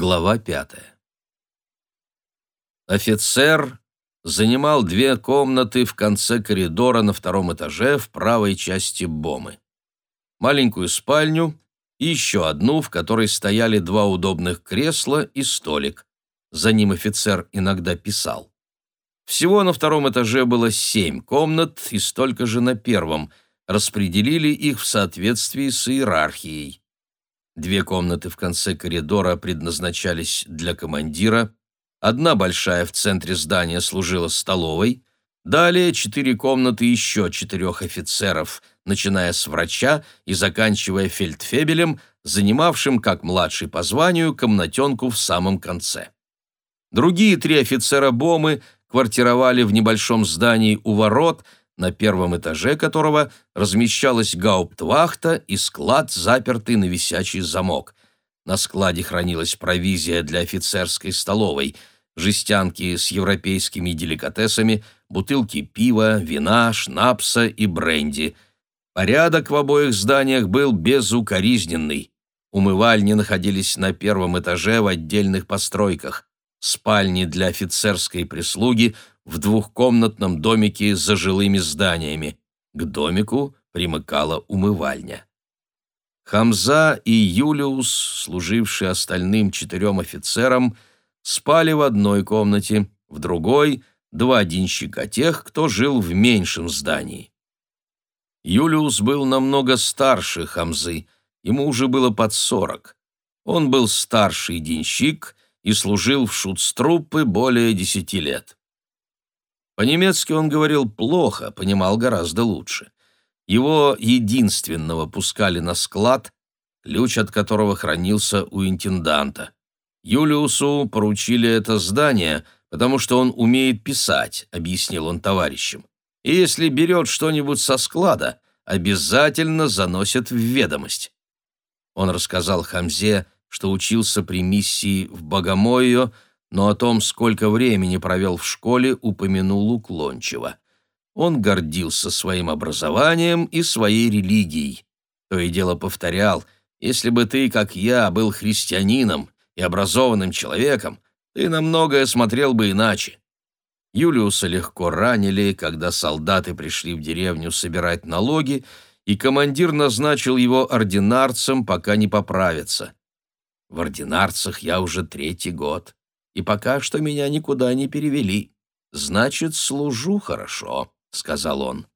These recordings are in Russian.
Глава пятая. Офицер занимал две комнаты в конце коридора на втором этаже в правой части бомы. Маленькую спальню и еще одну, в которой стояли два удобных кресла и столик. За ним офицер иногда писал. Всего на втором этаже было семь комнат и столько же на первом. Распределили их в соответствии с иерархией. Две комнаты в конце коридора предназначались для командира, одна большая в центре здания служила столовой, далее четыре комнаты еще четырех офицеров, начиная с врача и заканчивая фельдфебелем, занимавшим, как младший по званию, комнатенку в самом конце. Другие три офицера Бомы квартировали в небольшом здании у ворот – на первом этаже которого размещалась гауптвахта и склад, запертый на висячий замок. На складе хранилась провизия для офицерской столовой, жестянки с европейскими деликатесами, бутылки пива, вина, шнапса и бренди. Порядок в обоих зданиях был безукоризненный. Умывальни находились на первом этаже в отдельных постройках. Спальни для офицерской прислуги в двухкомнатном домике за жилыми зданиями. К домику примыкала умывальня. Хамза и Юлиус, служившие остальным четырем офицерам, спали в одной комнате, в другой — два денщика тех, кто жил в меньшем здании. Юлиус был намного старше Хамзы, ему уже было под сорок. Он был старший денщик и служил в шутструппе более десяти лет. По-немецки он говорил плохо, понимал гораздо лучше. Его единственного пускали на склад, ключ от которого хранился у интенданта. Юлиусу поручили это здание, потому что он умеет писать, объяснил он товарищам. И если берет что-нибудь со склада, обязательно заносит в ведомость. Он рассказал Хамзе, что учился при миссии в Богомойо, но о том, сколько времени провел в школе, упомянул уклончиво. Он гордился своим образованием и своей религией. То и дело повторял, «Если бы ты, как я, был христианином и образованным человеком, ты на многое смотрел бы иначе». Юлиуса легко ранили, когда солдаты пришли в деревню собирать налоги, и командир назначил его ординарцем, пока не поправится. В ординарцах я уже третий год и пока что меня никуда не перевели. Значит, служу хорошо», — сказал он.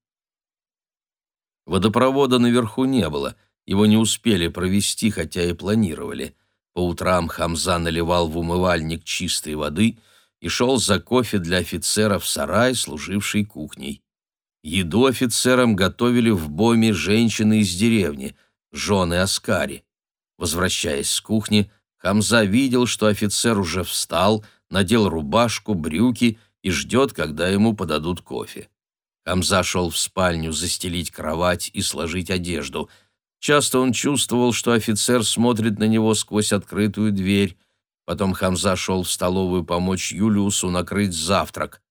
Водопровода наверху не было, его не успели провести, хотя и планировали. По утрам Хамза наливал в умывальник чистой воды и шел за кофе для офицера в сарай, служивший кухней. Еду офицерам готовили в боме женщины из деревни, жены Аскари. Возвращаясь с кухни, Хамза видел, что офицер уже встал, надел рубашку, брюки и ждет, когда ему подадут кофе. Хамза шел в спальню застелить кровать и сложить одежду. Часто он чувствовал, что офицер смотрит на него сквозь открытую дверь. Потом Хамза шел в столовую помочь Юлиусу накрыть завтрак.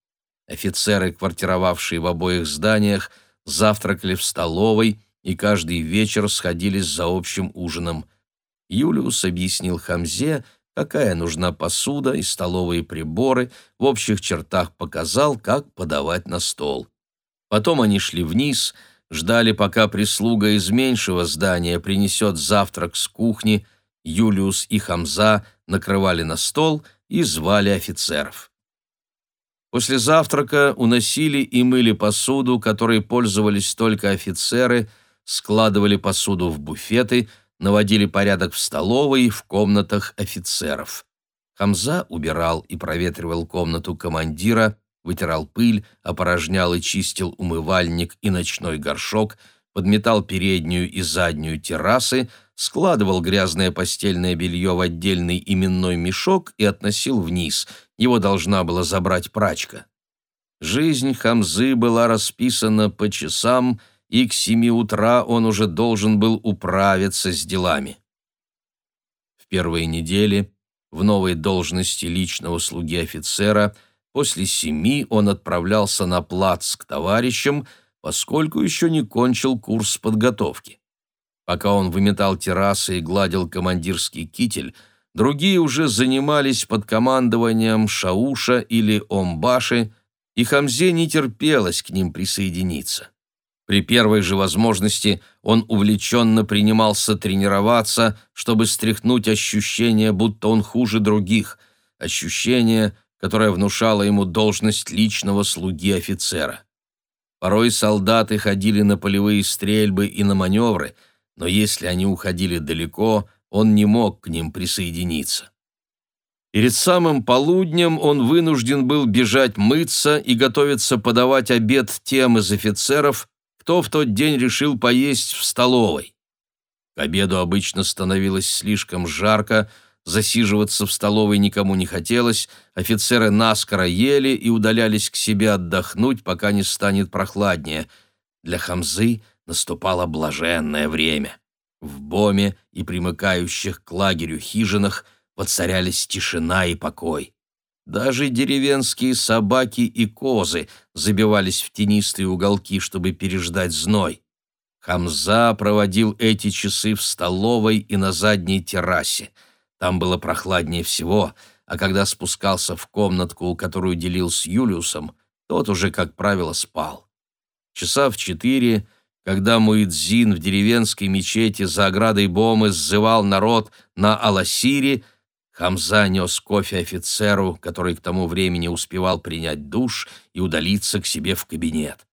Офицеры, квартировавшие в обоих зданиях, завтракали в столовой и каждый вечер сходились за общим ужином – Юлиус объяснил Хамзе, какая нужна посуда и столовые приборы, в общих чертах показал, как подавать на стол. Потом они шли вниз, ждали, пока прислуга из меньшего здания принесет завтрак с кухни, Юлиус и Хамза накрывали на стол и звали офицеров. После завтрака уносили и мыли посуду, которой пользовались только офицеры, складывали посуду в буфеты – наводили порядок в столовой и в комнатах офицеров. Хамза убирал и проветривал комнату командира, вытирал пыль, опорожнял и чистил умывальник и ночной горшок, подметал переднюю и заднюю террасы, складывал грязное постельное белье в отдельный именной мешок и относил вниз. Его должна была забрать прачка. Жизнь Хамзы была расписана по часам, и к семи утра он уже должен был управиться с делами. В первые недели в новой должности личного слуги офицера после семи он отправлялся на плац к товарищам, поскольку еще не кончил курс подготовки. Пока он выметал террасы и гладил командирский китель, другие уже занимались под командованием Шауша или Омбаши, и Хамзе не терпелось к ним присоединиться. При первой же возможности он увлеченно принимался тренироваться, чтобы стряхнуть ощущение, будто он хуже других, ощущение, которое внушало ему должность личного слуги офицера. Порой солдаты ходили на полевые стрельбы и на маневры, но если они уходили далеко, он не мог к ним присоединиться. Перед самым полуднем он вынужден был бежать мыться и готовиться подавать обед тем из офицеров, кто в тот день решил поесть в столовой. К обеду обычно становилось слишком жарко, засиживаться в столовой никому не хотелось, офицеры наскоро ели и удалялись к себе отдохнуть, пока не станет прохладнее. Для Хамзы наступало блаженное время. В Боме и примыкающих к лагерю хижинах воцарялись тишина и покой. Даже деревенские собаки и козы забивались в тенистые уголки, чтобы переждать зной. Хамза проводил эти часы в столовой и на задней террасе. Там было прохладнее всего, а когда спускался в комнатку, которую делил с Юлиусом, тот уже, как правило, спал. Часа в четыре, когда Муидзин в деревенской мечети за оградой Бомы сзывал народ на Аласире, Хамза нес кофе офицеру, который к тому времени успевал принять душ и удалиться к себе в кабинет.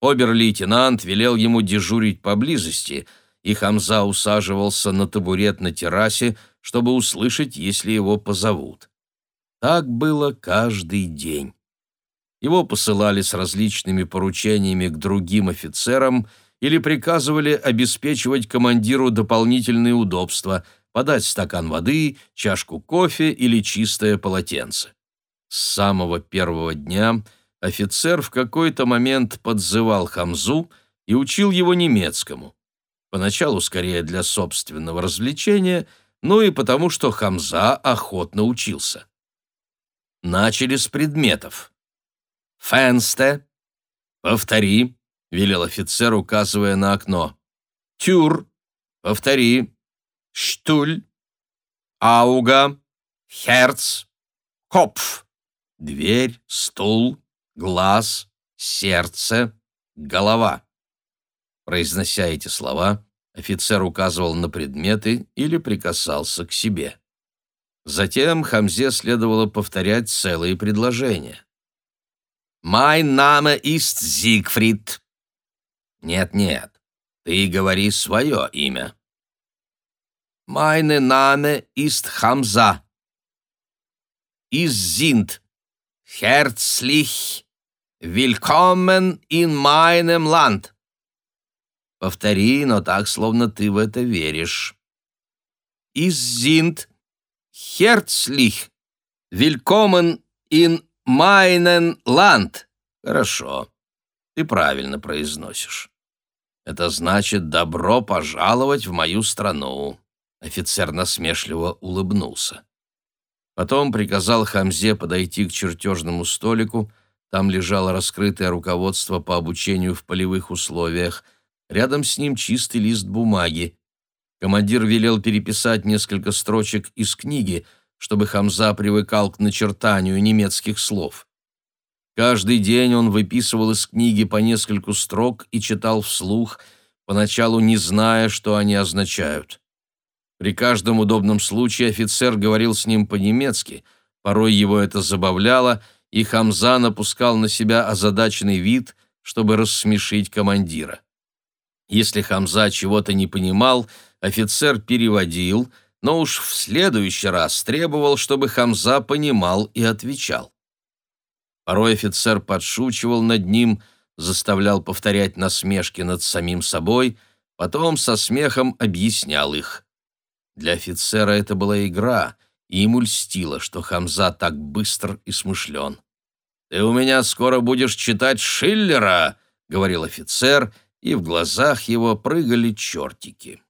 Обер-лейтенант велел ему дежурить поблизости, и Хамза усаживался на табурет на террасе, чтобы услышать, если его позовут. Так было каждый день. Его посылали с различными поручениями к другим офицерам или приказывали обеспечивать командиру дополнительные удобства – подать стакан воды, чашку кофе или чистое полотенце. С самого первого дня офицер в какой-то момент подзывал Хамзу и учил его немецкому. Поначалу скорее для собственного развлечения, но и потому, что Хамза охотно учился. Начали с предметов. «Фенсте», «Повтори», — велел офицер, указывая на окно. «Тюр», «Повтори», Штуль, Ауга, Херц, Копф, дверь, стул, глаз, сердце, голова. Произнося эти слова, офицер указывал на предметы или прикасался к себе. Затем Хамзе следовало повторять целые предложения. «Mein Name ist Зигфрид». «Нет-нет, ты говори свое имя». Meine Name ist Hamza. Is sind herzlich willkommen in meinem Land. Повтори, но так, словно ты в это веришь. Is sind herzlich willkommen in meinem Land. Хорошо. Ты правильно произносишь. Это значит «добро пожаловать в мою страну». Офицер насмешливо улыбнулся. Потом приказал Хамзе подойти к чертежному столику. Там лежало раскрытое руководство по обучению в полевых условиях. Рядом с ним чистый лист бумаги. Командир велел переписать несколько строчек из книги, чтобы Хамза привыкал к начертанию немецких слов. Каждый день он выписывал из книги по нескольку строк и читал вслух, поначалу не зная, что они означают. При каждом удобном случае офицер говорил с ним по-немецки, порой его это забавляло, и Хамза напускал на себя озадаченный вид, чтобы рассмешить командира. Если Хамза чего-то не понимал, офицер переводил, но уж в следующий раз требовал, чтобы Хамза понимал и отвечал. Порой офицер подшучивал над ним, заставлял повторять насмешки над самим собой, потом со смехом объяснял их. Для офицера это была игра, и ему льстило, что Хамза так быстр и смышлен. «Ты у меня скоро будешь читать Шиллера», — говорил офицер, и в глазах его прыгали чертики.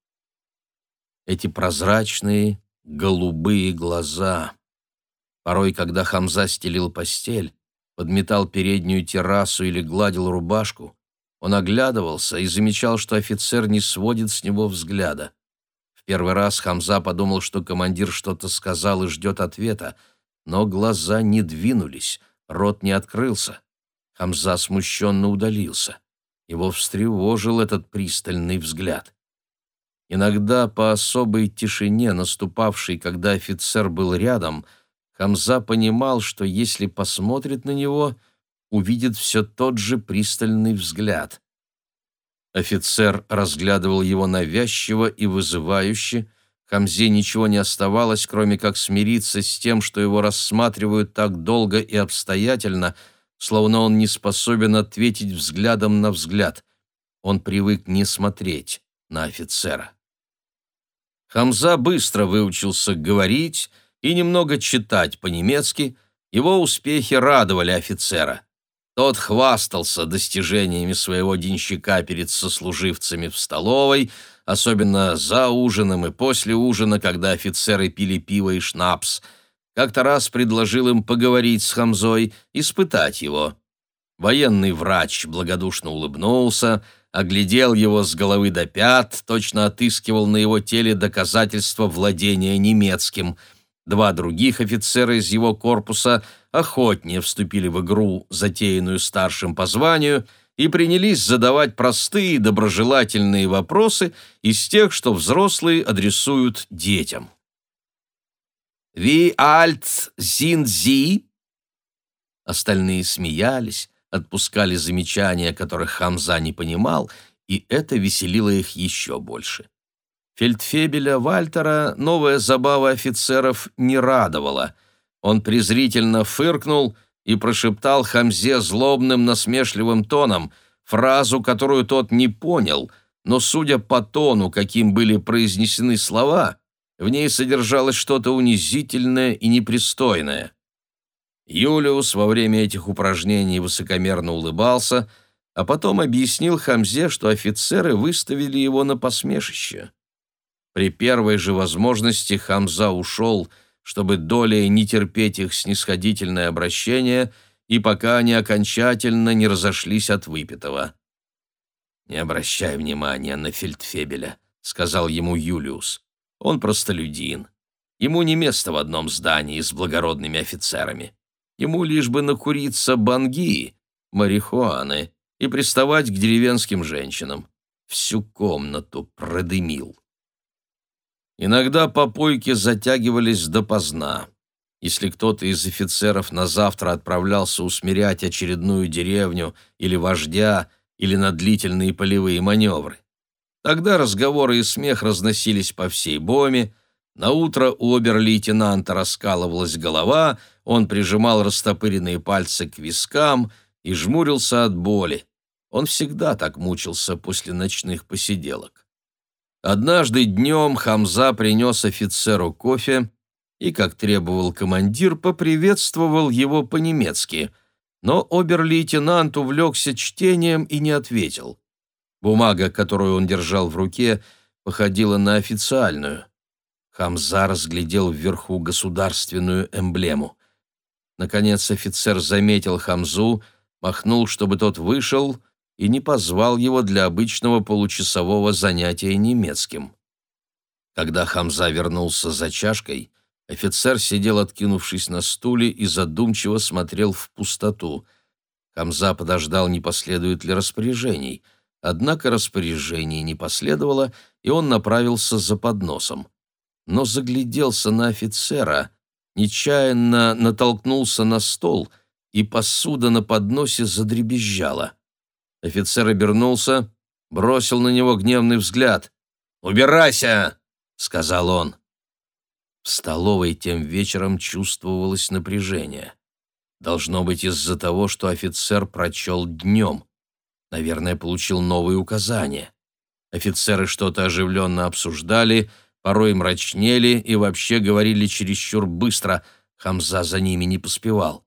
Эти прозрачные, голубые глаза. Порой, когда Хамза стелил постель, подметал переднюю террасу или гладил рубашку, он оглядывался и замечал, что офицер не сводит с него взгляда. Первый раз Хамза подумал, что командир что-то сказал и ждет ответа, но глаза не двинулись, рот не открылся. Хамза смущенно удалился. Его встревожил этот пристальный взгляд. Иногда по особой тишине, наступавшей, когда офицер был рядом, Хамза понимал, что если посмотрит на него, увидит все тот же пристальный взгляд. Офицер разглядывал его навязчиво и вызывающе. Хамзе ничего не оставалось, кроме как смириться с тем, что его рассматривают так долго и обстоятельно, словно он не способен ответить взглядом на взгляд. Он привык не смотреть на офицера. Хамза быстро выучился говорить и немного читать по-немецки, его успехи радовали офицера. Тот хвастался достижениями своего денщика перед сослуживцами в столовой, особенно за ужином и после ужина, когда офицеры пили пиво и шнапс. Как-то раз предложил им поговорить с Хамзой, испытать его. Военный врач благодушно улыбнулся, оглядел его с головы до пят, точно отыскивал на его теле доказательства владения немецким. Два других офицера из его корпуса охотнее вступили в игру, затеянную старшим по званию, и принялись задавать простые доброжелательные вопросы из тех, что взрослые адресуют детям. «Ви альт зин зи?» Остальные смеялись, отпускали замечания, которых Хамза не понимал, и это веселило их еще больше. Фельдфебеля Вальтера новая забава офицеров не радовала. Он презрительно фыркнул и прошептал Хамзе злобным насмешливым тоном фразу, которую тот не понял, но, судя по тону, каким были произнесены слова, в ней содержалось что-то унизительное и непристойное. Юлиус во время этих упражнений высокомерно улыбался, а потом объяснил Хамзе, что офицеры выставили его на посмешище. При первой же возможности Хамза ушел, чтобы долей не терпеть их снисходительное обращение, и пока они окончательно не разошлись от выпитого. «Не обращай внимания на фельдфебеля», — сказал ему Юлиус. «Он простолюдин. Ему не место в одном здании с благородными офицерами». Ему лишь бы накуриться банги, марихуаны и приставать к деревенским женщинам. Всю комнату продымил. Иногда попойки затягивались допоздна. Если кто-то из офицеров на завтра отправлялся усмирять очередную деревню или вождя, или на длительные полевые маневры. Тогда разговоры и смех разносились по всей боме, на утро у обер-лейтенанта раскалывалась голова, он прижимал растопыренные пальцы к вискам и жмурился от боли. Он всегда так мучился после ночных посиделок. Однажды днем Хамза принес офицеру кофе и, как требовал командир, поприветствовал его по-немецки, но обер-лейтенант увлекся чтением и не ответил. Бумага, которую он держал в руке, походила на официальную. Хамза разглядел вверху государственную эмблему. Наконец офицер заметил Хамзу, махнул, чтобы тот вышел, и не позвал его для обычного получасового занятия немецким. Когда Хамза вернулся за чашкой, офицер сидел, откинувшись на стуле, и задумчиво смотрел в пустоту. Хамза подождал, не последует ли распоряжений. Однако распоряжений не последовало, и он направился за подносом но загляделся на офицера, нечаянно натолкнулся на стол, и посуда на подносе задребезжала. Офицер обернулся, бросил на него гневный взгляд. «Убирайся!» — сказал он. В столовой тем вечером чувствовалось напряжение. Должно быть из-за того, что офицер прочел днем. Наверное, получил новые указания. Офицеры что-то оживленно обсуждали, порой мрачнели и вообще говорили чересчур быстро, Хамза за ними не поспевал.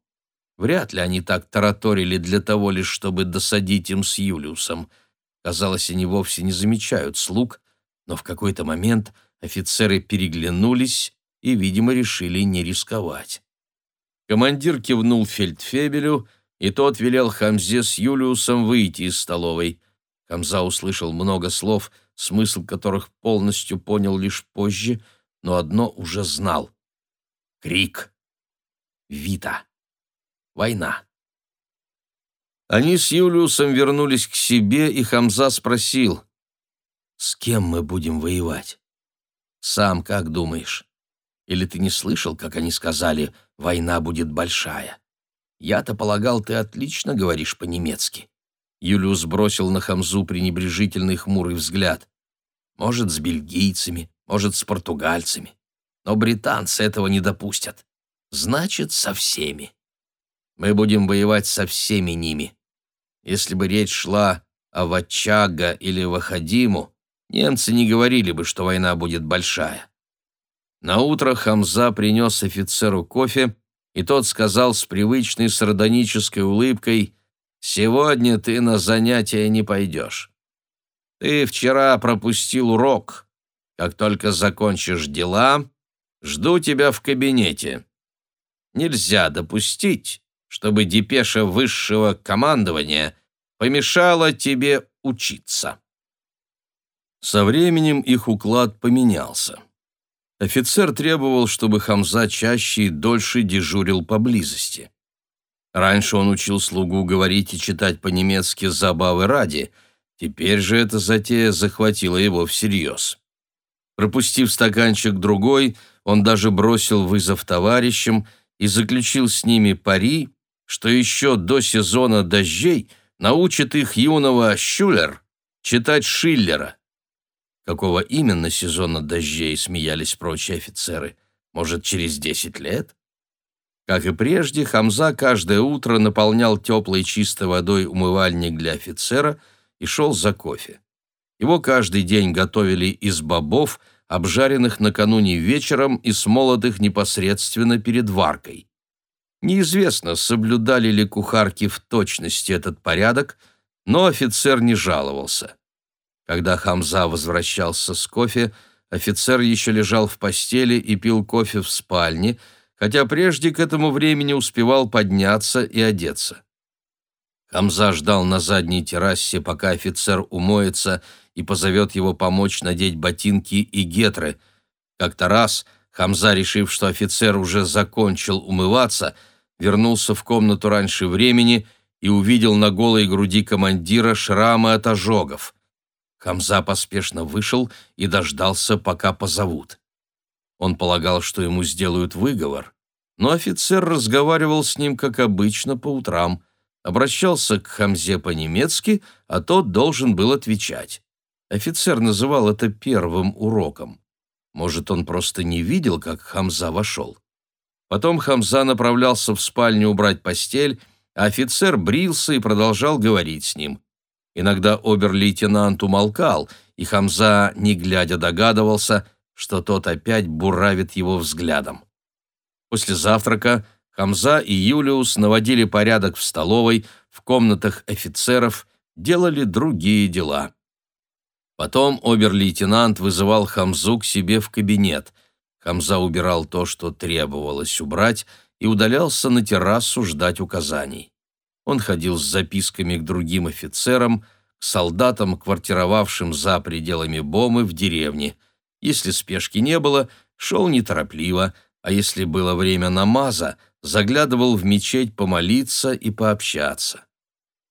Вряд ли они так тараторили для того лишь, чтобы досадить им с Юлиусом. Казалось, они вовсе не замечают слуг, но в какой-то момент офицеры переглянулись и, видимо, решили не рисковать. Командир кивнул фельдфебелю, и тот велел Хамзе с Юлиусом выйти из столовой. Хамза услышал много слов, смысл которых полностью понял лишь позже, но одно уже знал. Крик. Вита. Война. Они с Юлиусом вернулись к себе, и Хамза спросил, «С кем мы будем воевать?» «Сам как думаешь? Или ты не слышал, как они сказали, война будет большая? Я-то полагал, ты отлично говоришь по-немецки». Юлиус бросил на Хамзу пренебрежительный хмурый взгляд. «Может, с бельгийцами, может, с португальцами. Но британцы этого не допустят. Значит, со всеми. Мы будем воевать со всеми ними. Если бы речь шла о Вачага или Вахадиму, немцы не говорили бы, что война будет большая. На утро Хамза принес офицеру кофе, и тот сказал с привычной сардонической улыбкой «Сегодня ты на занятия не пойдешь. Ты вчера пропустил урок. Как только закончишь дела, жду тебя в кабинете. Нельзя допустить, чтобы депеша высшего командования помешала тебе учиться». Со временем их уклад поменялся. Офицер требовал, чтобы Хамза чаще и дольше дежурил поблизости. Раньше он учил слугу говорить и читать по-немецки забавы ради, теперь же эта затея захватила его всерьез. Пропустив стаканчик другой, он даже бросил вызов товарищам и заключил с ними пари, что еще до сезона дождей научит их юного Щулер читать Шиллера. Какого именно сезона дождей смеялись прочие офицеры? Может, через десять лет? Как и прежде, Хамза каждое утро наполнял теплой чистой водой умывальник для офицера и шел за кофе. Его каждый день готовили из бобов, обжаренных накануне вечером и смолотых непосредственно перед варкой. Неизвестно, соблюдали ли кухарки в точности этот порядок, но офицер не жаловался. Когда Хамза возвращался с кофе, офицер еще лежал в постели и пил кофе в спальне, хотя прежде к этому времени успевал подняться и одеться. Хамза ждал на задней террасе, пока офицер умоется и позовет его помочь надеть ботинки и гетры. Как-то раз Хамза, решив, что офицер уже закончил умываться, вернулся в комнату раньше времени и увидел на голой груди командира шрамы от ожогов. Хамза поспешно вышел и дождался, пока позовут. Он полагал, что ему сделают выговор, но офицер разговаривал с ним, как обычно, по утрам, обращался к Хамзе по-немецки, а тот должен был отвечать. Офицер называл это первым уроком. Может, он просто не видел, как Хамза вошел. Потом Хамза направлялся в спальню убрать постель, а офицер брился и продолжал говорить с ним. Иногда обер-лейтенант умолкал, и Хамза, не глядя, догадывался, что тот опять буравит его взглядом. После завтрака Хамза и Юлиус наводили порядок в столовой, в комнатах офицеров, делали другие дела. Потом обер-лейтенант вызывал Хамзу к себе в кабинет. Хамза убирал то, что требовалось убрать, и удалялся на террасу ждать указаний. Он ходил с записками к другим офицерам, к солдатам, квартировавшим за пределами Бомы в деревне. Если спешки не было, шел неторопливо, а если было время намаза, заглядывал в мечеть помолиться и пообщаться.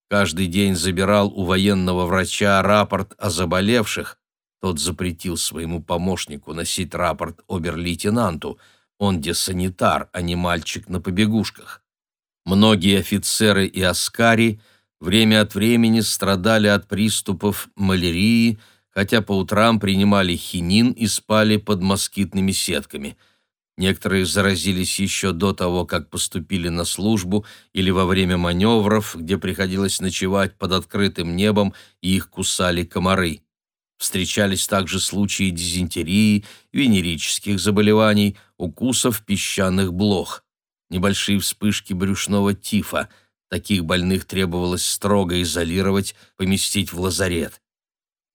Каждый день забирал у военного врача рапорт о заболевших. Тот запретил своему помощнику носить рапорт обер-лейтенанту. Он десанитар, а не мальчик на побегушках. Многие офицеры и аскари время от времени страдали от приступов малярии, хотя по утрам принимали хинин и спали под москитными сетками. Некоторые заразились еще до того, как поступили на службу или во время маневров, где приходилось ночевать под открытым небом и их кусали комары. Встречались также случаи дизентерии, венерических заболеваний, укусов песчаных блох небольшие вспышки брюшного тифа. Таких больных требовалось строго изолировать, поместить в лазарет.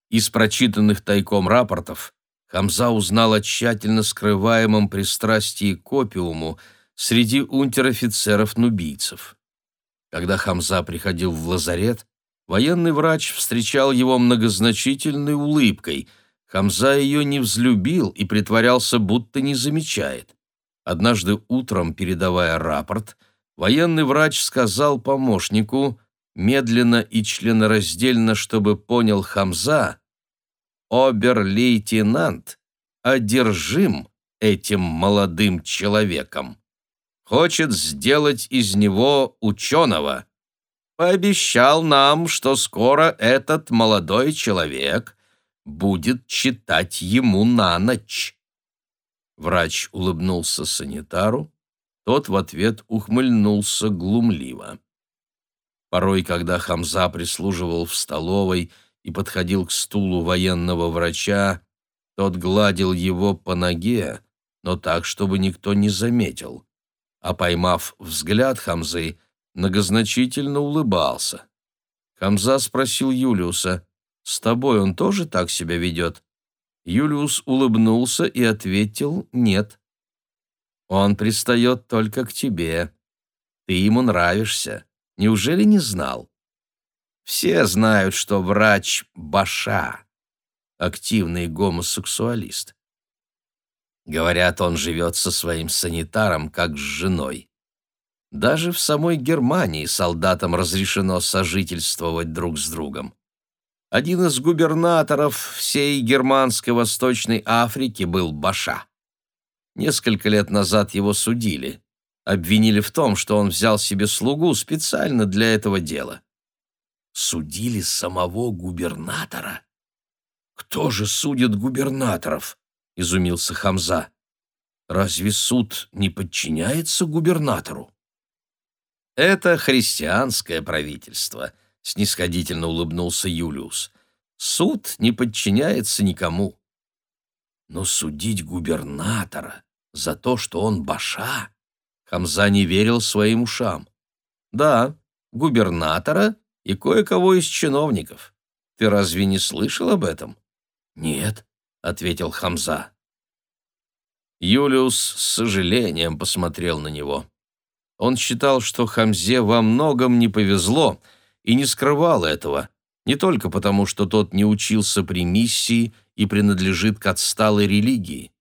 Из прочитанных тайком рапортов Хамза узнал о тщательно скрываемом пристрастии к опиуму среди унтер-офицеров-нубийцев. Когда Хамза приходил в лазарет, Военный врач встречал его многозначительной улыбкой. Хамза ее не взлюбил и притворялся, будто не замечает. Однажды утром, передавая рапорт, военный врач сказал помощнику, медленно и членораздельно, чтобы понял Хамза, «Обер-лейтенант одержим этим молодым человеком. Хочет сделать из него ученого. Пообещал нам, что скоро этот молодой человек будет читать ему на ночь». Врач улыбнулся санитару, тот в ответ ухмыльнулся глумливо. Порой, когда Хамза прислуживал в столовой и подходил к стулу военного врача, тот гладил его по ноге, но так, чтобы никто не заметил. А поймав взгляд Хамзы, многозначительно улыбался. Хамза спросил Юлиуса, «С тобой он тоже так себя ведет?» Юлиус улыбнулся и ответил «нет». «Он пристает только к тебе. Ты ему нравишься. Неужели не знал?» «Все знают, что врач — Баша, активный гомосексуалист. Говорят, он живет со своим санитаром, как с женой. Даже в самой Германии солдатам разрешено сожительствовать друг с другом. Один из губернаторов всей германской Восточной Африки был Баша. Несколько лет назад его судили. Обвинили в том, что он взял себе слугу специально для этого дела. Судили самого губернатора? Кто же судит губернаторов? Изумился Хамза. Разве суд не подчиняется губернатору? Это христианское правительство — снисходительно улыбнулся Юлиус. Суд не подчиняется никому. Но судить губернатора за то, что он баша, Хамза не верил своим ушам. Да, губернатора и кое-кого из чиновников. Ты разве не слышал об этом? Нет, ответил Хамза. Юлиус с сожалением посмотрел на него. Он считал, что Хамзе во многом не повезло, и не скрывал этого, не только потому, что тот не учился при миссии и принадлежит к отсталой религии.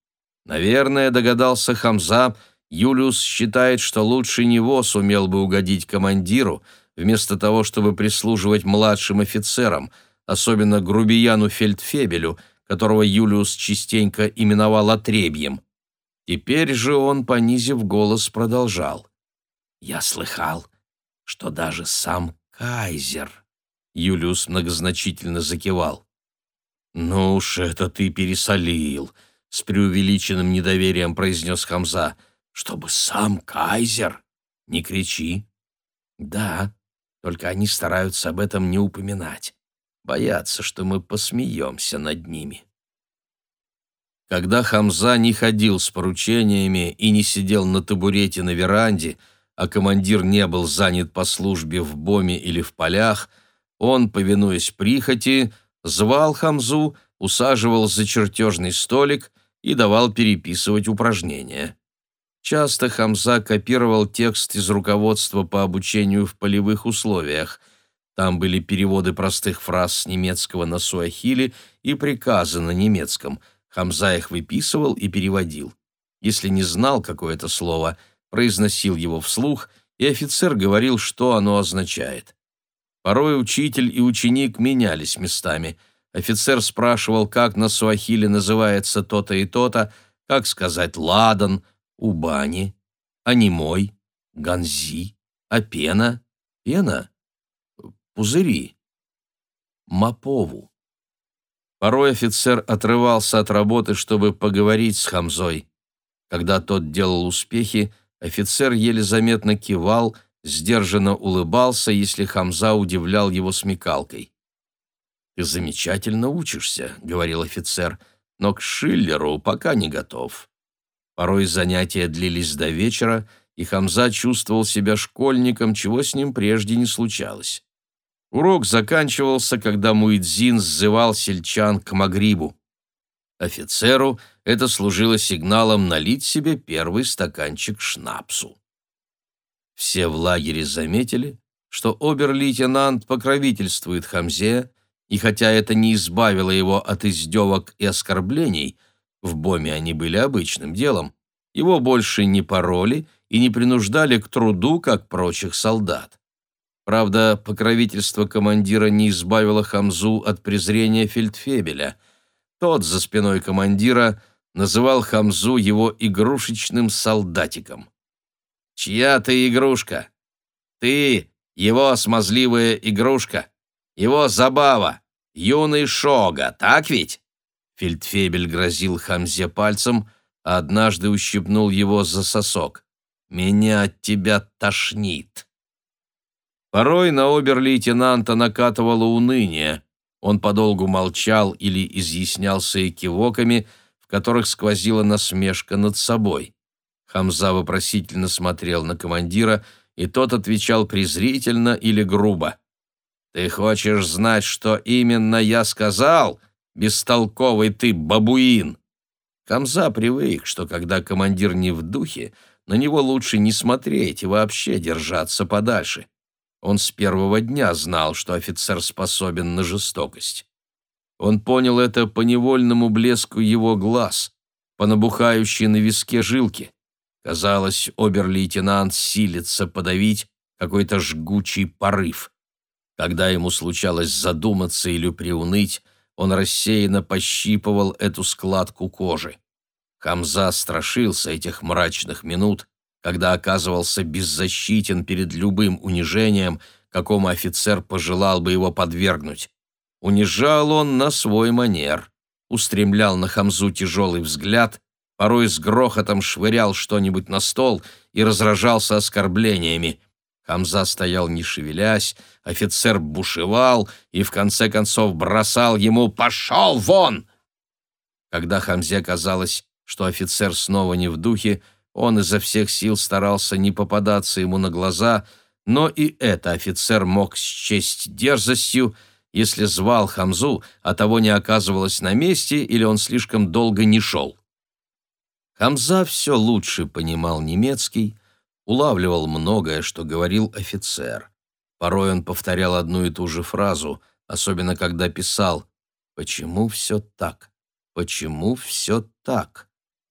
Наверное, догадался Хамза, Юлиус считает, что лучше него сумел бы угодить командиру, вместо того, чтобы прислуживать младшим офицерам, особенно грубияну Фельдфебелю, которого Юлиус частенько именовал отребьем. Теперь же он, понизив голос, продолжал. «Я слыхал, что даже сам Кайзер. Юлиус многозначительно закивал. «Ну уж это ты пересолил», — с преувеличенным недоверием произнес Хамза. «Чтобы сам Кайзер? Не кричи». «Да, только они стараются об этом не упоминать. Боятся, что мы посмеемся над ними». Когда Хамза не ходил с поручениями и не сидел на табурете на веранде, а командир не был занят по службе в боме или в полях, он, повинуясь прихоти, звал Хамзу, усаживал за чертежный столик и давал переписывать упражнения. Часто Хамза копировал текст из руководства по обучению в полевых условиях. Там были переводы простых фраз с немецкого на суахили и приказы на немецком. Хамза их выписывал и переводил. Если не знал какое-то слово – произносил его вслух, и офицер говорил, что оно означает. Порой учитель и ученик менялись местами. Офицер спрашивал, как на суахиле называется то-то и то-то, как сказать «ладан», «убани», «анимой», «ганзи», «а пена», «пена», «пузыри», «мапову». Порой офицер отрывался от работы, чтобы поговорить с Хамзой. Когда тот делал успехи, Офицер еле заметно кивал, сдержанно улыбался, если Хамза удивлял его смекалкой. «Ты замечательно учишься», — говорил офицер, — «но к Шиллеру пока не готов». Порой занятия длились до вечера, и Хамза чувствовал себя школьником, чего с ним прежде не случалось. Урок заканчивался, когда Муидзин сзывал сельчан к Магрибу. Офицеру это служило сигналом налить себе первый стаканчик шнапсу. Все в лагере заметили, что обер-лейтенант покровительствует Хамзе, и хотя это не избавило его от издевок и оскорблений, в Боме они были обычным делом, его больше не пороли и не принуждали к труду, как прочих солдат. Правда, покровительство командира не избавило Хамзу от презрения фельдфебеля. Тот за спиной командира называл Хамзу его игрушечным солдатиком. «Чья ты игрушка? Ты — его смазливая игрушка, его забава, юный Шога, так ведь?» Фельдфебель грозил Хамзе пальцем, а однажды ущипнул его за сосок. «Меня от тебя тошнит». Порой на обер-лейтенанта накатывало уныние. Он подолгу молчал или изъяснялся кивоками, в которых сквозила насмешка над собой. Хамза вопросительно смотрел на командира, и тот отвечал презрительно или грубо. «Ты хочешь знать, что именно я сказал?» бестолковый ты бабуин!» Камза привык, что когда командир не в духе, на него лучше не смотреть и вообще держаться подальше. Он с первого дня знал, что офицер способен на жестокость. Он понял это по невольному блеску его глаз, по набухающей на виске жилке. Казалось, обер-лейтенант силится подавить какой-то жгучий порыв. Когда ему случалось задуматься или приуныть, он рассеянно пощипывал эту складку кожи. Хамза страшился этих мрачных минут, когда оказывался беззащитен перед любым унижением, какому офицер пожелал бы его подвергнуть. Унижал он на свой манер, устремлял на Хамзу тяжелый взгляд, порой с грохотом швырял что-нибудь на стол и разражался оскорблениями. Хамза стоял не шевелясь, офицер бушевал и в конце концов бросал ему «Пошел вон!». Когда Хамзе казалось, что офицер снова не в духе, он изо всех сил старался не попадаться ему на глаза, но и это офицер мог счесть дерзостью, если звал Хамзу, а того не оказывалось на месте или он слишком долго не шел. Хамза все лучше понимал немецкий, улавливал многое, что говорил офицер. Порой он повторял одну и ту же фразу, особенно когда писал «Почему все так? Почему все так?»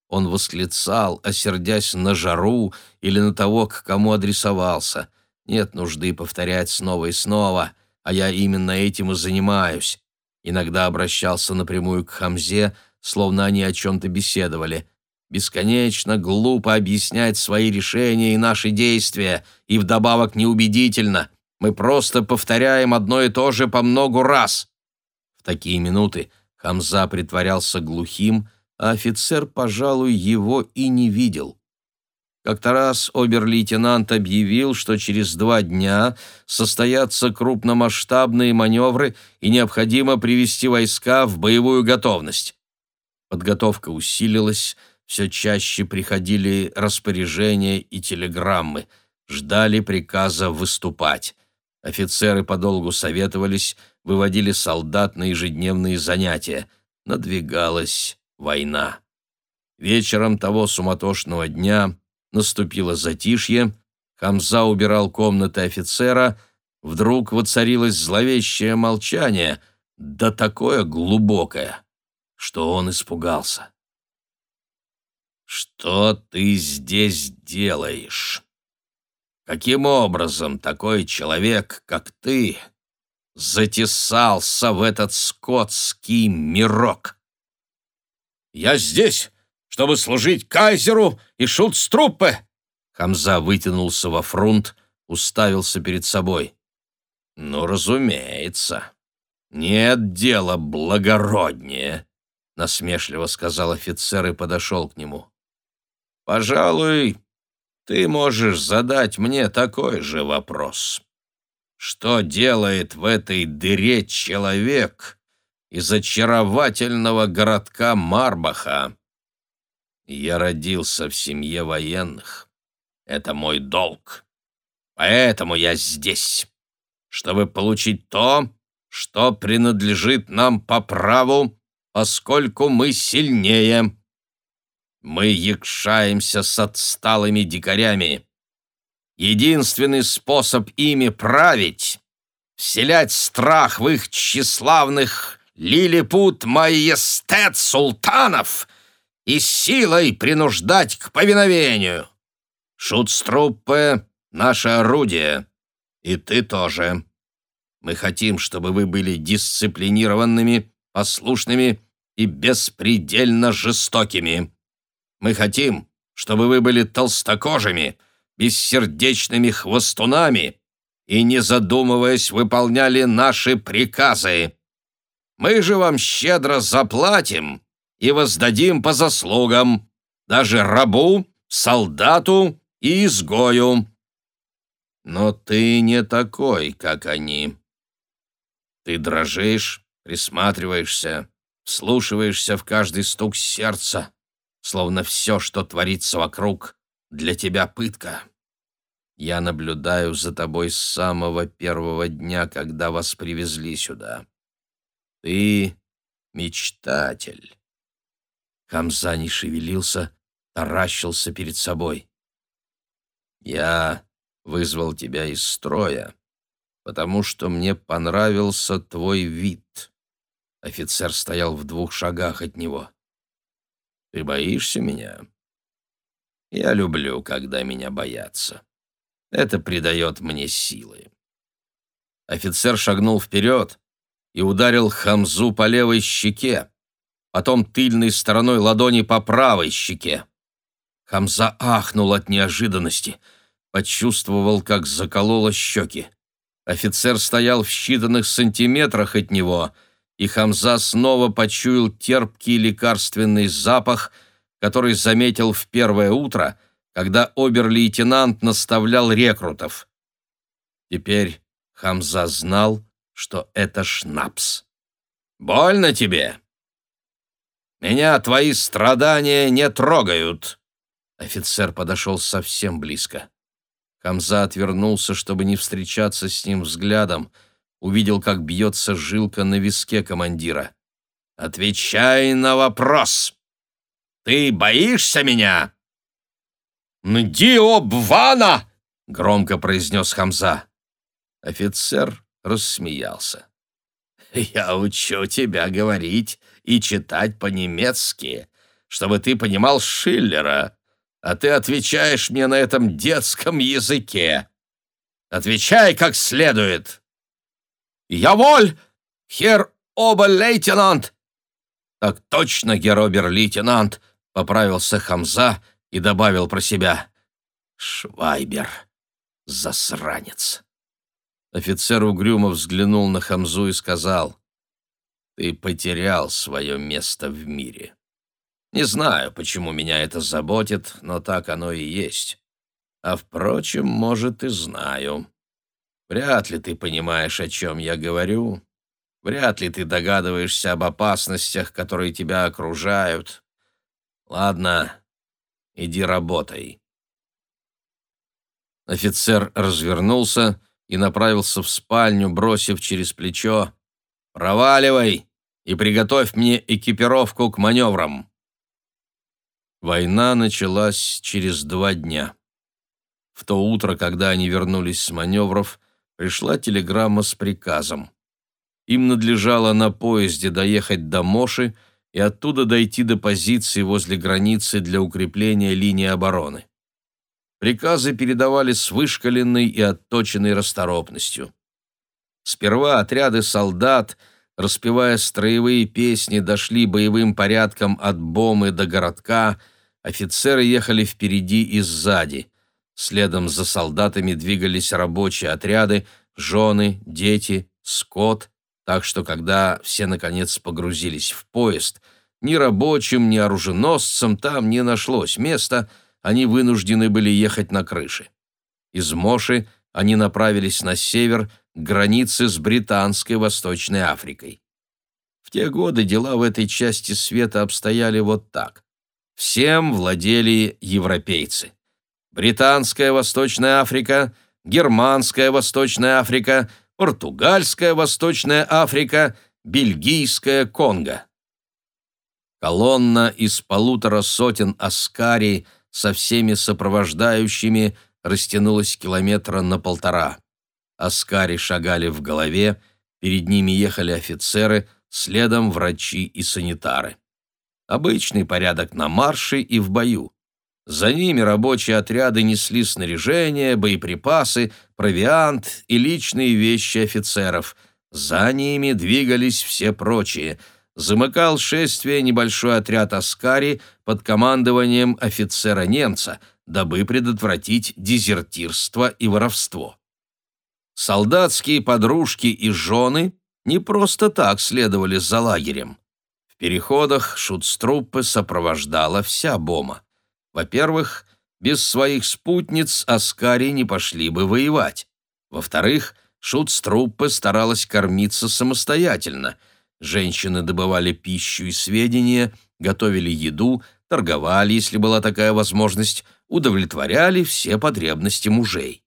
Он восклицал, осердясь на жару или на того, к кому адресовался. Нет нужды повторять снова и снова, а я именно этим и занимаюсь. Иногда обращался напрямую к Хамзе, словно они о чем-то беседовали. Бесконечно глупо объяснять свои решения и наши действия, и вдобавок неубедительно. Мы просто повторяем одно и то же по многу раз. В такие минуты Хамза притворялся глухим, а офицер, пожалуй, его и не видел. Как-то раз обер-лейтенант объявил, что через два дня состоятся крупномасштабные маневры и необходимо привести войска в боевую готовность. Подготовка усилилась, все чаще приходили распоряжения и телеграммы, ждали приказа выступать. Офицеры подолгу советовались, выводили солдат на ежедневные занятия. Надвигалась война. Вечером того суматошного дня наступило затишье, Хамза убирал комнаты офицера, вдруг воцарилось зловещее молчание, да такое глубокое, что он испугался. «Что ты здесь делаешь? Каким образом такой человек, как ты, затесался в этот скотский мирок?» «Я здесь, чтобы служить кайзеру и шутструппе!» Хамза вытянулся во фрунт, уставился перед собой. «Ну, разумеется. Нет дела благороднее», — насмешливо сказал офицер и подошел к нему. Пожалуй, ты можешь задать мне такой же вопрос. Что делает в этой дыре человек из очаровательного городка Марбаха? Я родился в семье военных. Это мой долг. Поэтому я здесь, чтобы получить то, что принадлежит нам по праву, поскольку мы сильнее. Мы якшаемся с отсталыми дикарями. единственный способ ими править — вселять страх в их тщеславных лилипут майестет султанов и силой принуждать к повиновению. Шутструппе — наше орудие, и ты тоже. Мы хотим, чтобы вы были дисциплинированными, послушными и беспредельно жестокими. Мы хотим, чтобы вы были толстокожими, бессердечными хвостунами и, не задумываясь, выполняли наши приказы. Мы же вам щедро заплатим и воздадим по заслугам, даже рабу, солдату и изгою. Но ты не такой, как они. Ты дрожишь, присматриваешься, вслушиваешься в каждый стук сердца, словно все, что творится вокруг, для тебя пытка. Я наблюдаю за тобой с самого первого дня, когда вас привезли сюда. Ты мечтатель. Хамза не шевелился, таращился перед собой. Я вызвал тебя из строя, потому что мне понравился твой вид. Офицер стоял в двух шагах от него. Ты боишься меня? Я люблю, когда меня боятся. Это придает мне силы. Офицер шагнул вперед и ударил Хамзу по левой щеке, потом тыльной стороной ладони по правой щеке. Хамза ахнул от неожиданности, почувствовал, как закололо щеки. Офицер стоял в считанных сантиметрах от него, и Хамза снова почуял терпкий лекарственный запах, который заметил в первое утро, когда обер-лейтенант наставлял рекрутов. Теперь Хамза знал, что это шнапс. «Больно тебе?» «Меня твои страдания не трогают!» Офицер подошел совсем близко. Хамза отвернулся, чтобы не встречаться с ним взглядом, увидел, как бьется жилка на виске командира. «Отвечай на вопрос! Ты боишься меня?» «Нди обвана!» — громко произнес Хамза. Офицер рассмеялся. «Я учу тебя говорить и читать по-немецки, чтобы ты понимал Шиллера, а ты отвечаешь мне на этом детском языке. Отвечай как следует!» «Я воль, хер оба-лейтенант!» «Так точно, геробер-лейтенант!» — поправился Хамза и добавил про себя. «Швайбер, засранец!» Офицер угрюмо взглянул на Хамзу и сказал, «Ты потерял свое место в мире. Не знаю, почему меня это заботит, но так оно и есть. А, впрочем, может, и знаю. Вряд ли ты понимаешь, о чем я говорю. Вряд ли ты догадываешься об опасностях, которые тебя окружают. Ладно, иди работай». Офицер развернулся и направился в спальню, бросив через плечо «Проваливай и приготовь мне экипировку к маневрам». Война началась через два дня. В то утро, когда они вернулись с маневров, пришла телеграмма с приказом. Им надлежало на поезде доехать до Моши и оттуда дойти до позиции возле границы для укрепления линии обороны. Приказы передавали с вышкаленной и отточенной расторопностью. Сперва отряды солдат, распевая строевые песни, дошли боевым порядком от Бомы до городка, офицеры ехали впереди и сзади. Следом за солдатами двигались рабочие отряды, жены, дети, скот, так что когда все наконец погрузились в поезд, ни рабочим, ни оруженосцам там не нашлось места — они вынуждены были ехать на крыше. Из Моши они направились на север, к границе с британской Восточной Африкой. В те годы дела в этой части света обстояли вот так. Всем владели европейцы. Британская Восточная Африка, Германская Восточная Африка, Португальская Восточная Африка, Бельгийская Конго. Колонна из полутора сотен аскари со всеми сопровождающими растянулась километра на полтора. Аскари шагали в голове, перед ними ехали офицеры, следом врачи и санитары. Обычный порядок на марше и в бою. За ними рабочие отряды несли снаряжение, боеприпасы, провиант и личные вещи офицеров. За ними двигались все прочие. Замыкал шествие небольшой отряд Аскари под командованием офицера-немца, дабы предотвратить дезертирство и воровство. Солдатские подружки и жены не просто так следовали за лагерем. В переходах шутструппы сопровождала вся бома. Во-первых, без своих спутниц Аскари не пошли бы воевать. Во-вторых, шутструппы старалась кормиться самостоятельно. Женщины добывали пищу и сведения, готовили еду, торговали, если была такая возможность, удовлетворяли все потребности мужей.